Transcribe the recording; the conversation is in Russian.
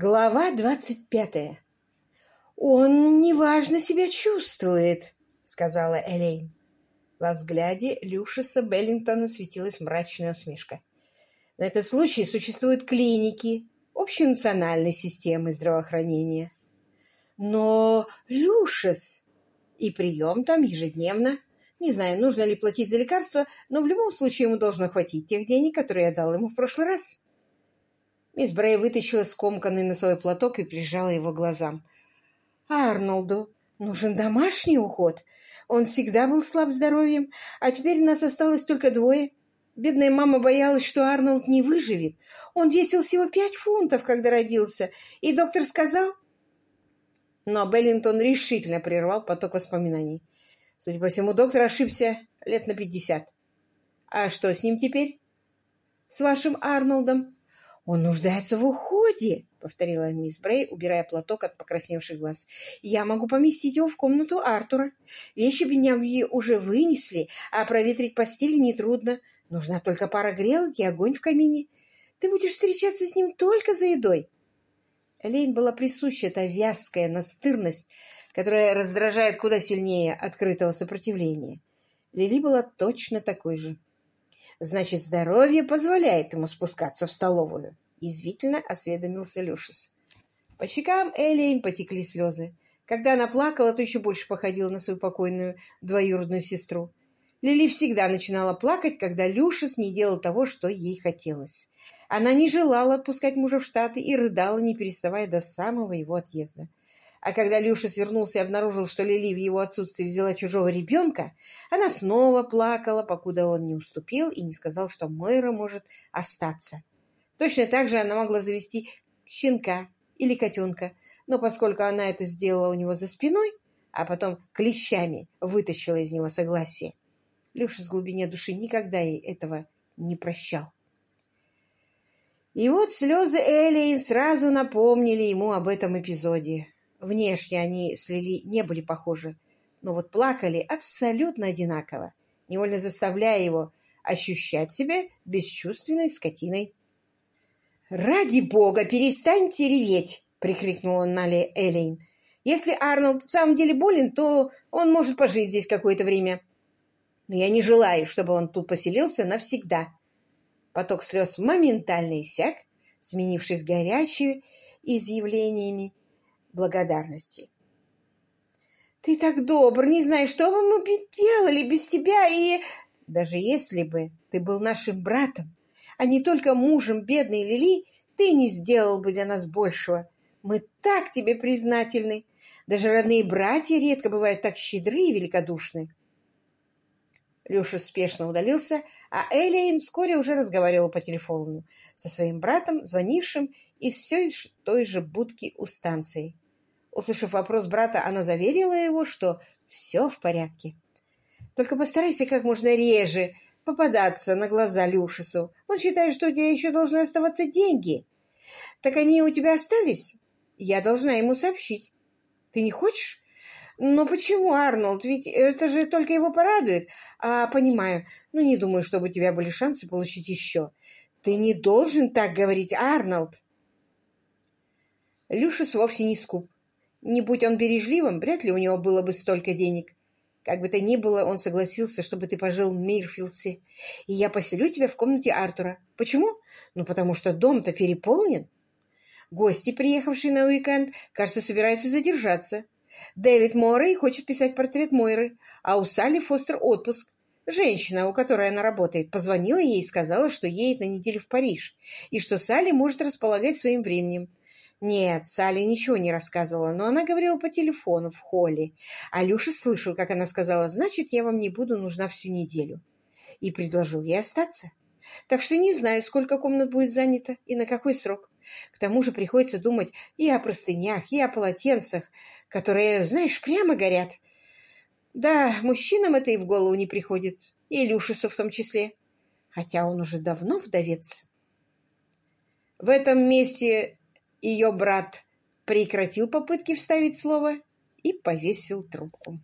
Глава двадцать пятая. «Он неважно себя чувствует», — сказала Элейн. Во взгляде Люшиса Беллингтона светилась мрачная усмешка. На этот случай существуют клиники общенациональной системы здравоохранения. Но Люшис... И прием там ежедневно. Не знаю, нужно ли платить за лекарства, но в любом случае ему должно хватить тех денег, которые я дал ему в прошлый раз. Мисс Брей вытащила скомканный носовой платок и прижала его к глазам. «Арнолду нужен домашний уход. Он всегда был слаб здоровьем, а теперь нас осталось только двое. Бедная мама боялась, что Арнольд не выживет. Он весил всего пять фунтов, когда родился, и доктор сказал...» Но Беллинтон решительно прервал поток воспоминаний. Судя по всему, доктор ошибся лет на пятьдесят. «А что с ним теперь?» «С вашим Арнольдом?» «Он нуждается в уходе», — повторила мисс Брей, убирая платок от покрасневших глаз. «Я могу поместить его в комнату Артура. Вещи бедняги уже вынесли, а проветрить постель нетрудно. Нужна только пара грелок и огонь в камине. Ты будешь встречаться с ним только за едой». Элейн была присуща эта вязкая настырность, которая раздражает куда сильнее открытого сопротивления. Лили была точно такой же. Значит, здоровье позволяет ему спускаться в столовую. Язвительно осведомился Люшис. По щекам Элейн потекли слезы. Когда она плакала, то еще больше походила на свою покойную двоюродную сестру. Лили всегда начинала плакать, когда Люшис не делал того, что ей хотелось. Она не желала отпускать мужа в Штаты и рыдала, не переставая до самого его отъезда. А когда Люша свернулся и обнаружил, что Лили в его отсутствии взяла чужого ребенка, она снова плакала, покуда он не уступил и не сказал, что Мойра может остаться. Точно так же она могла завести щенка или котенка, но поскольку она это сделала у него за спиной, а потом клещами вытащила из него согласие, Люша с глубине души никогда ей этого не прощал. И вот слезы Элейн сразу напомнили ему об этом эпизоде. Внешне они с Лили не были похожи, но вот плакали абсолютно одинаково, невольно заставляя его ощущать себя бесчувственной скотиной. «Ради бога, перестаньте реветь!» — прикрикнул он на Элейн. «Если Арнольд в самом деле болен, то он может пожить здесь какое-то время. Но я не желаю, чтобы он тут поселился навсегда». Поток слез моментально иссяк, сменившись горячими изъявлениями благодарности. «Ты так добр, не знаю, что бы мы делали без тебя, и...» «Даже если бы ты был нашим братом, а не только мужем бедной Лили, ты не сделал бы для нас большего. Мы так тебе признательны. Даже родные братья редко бывают так щедры и великодушны». Люша спешно удалился, а Элейн вскоре уже разговаривала по телефону со своим братом, звонившим из все той же будки у станции. Услышав вопрос брата, она заверила его, что все в порядке. «Только постарайся как можно реже попадаться на глаза Люшису. Он считает, что у тебя еще должны оставаться деньги. Так они у тебя остались? Я должна ему сообщить. Ты не хочешь?» «Но почему, Арнольд? Ведь это же только его порадует. А, понимаю. Ну, не думаю, чтобы у тебя были шансы получить еще. Ты не должен так говорить, Арнольд!» Люшис вовсе не скуп. Не будь он бережливым, вряд ли у него было бы столько денег. Как бы то ни было, он согласился, чтобы ты пожил в Мейрфилдсе, и я поселю тебя в комнате Артура. Почему? Ну, потому что дом-то переполнен. Гости, приехавшие на уикенд, кажется, собираются задержаться. Дэвид Моррей хочет писать портрет Мойры, а у Салли Фостер отпуск. Женщина, у которой она работает, позвонила ей и сказала, что едет на неделю в Париж, и что Салли может располагать своим временем. Нет, Салли ничего не рассказывала, но она говорила по телефону в холле. Алеша слышал, как она сказала, значит, я вам не буду нужна всю неделю. И предложил ей остаться. Так что не знаю, сколько комнат будет занято и на какой срок. К тому же приходится думать и о простынях, и о полотенцах, которые, знаешь, прямо горят. Да, мужчинам это и в голову не приходит, и Илюшису в том числе, хотя он уже давно вдовец. В этом месте ее брат прекратил попытки вставить слово и повесил трубку.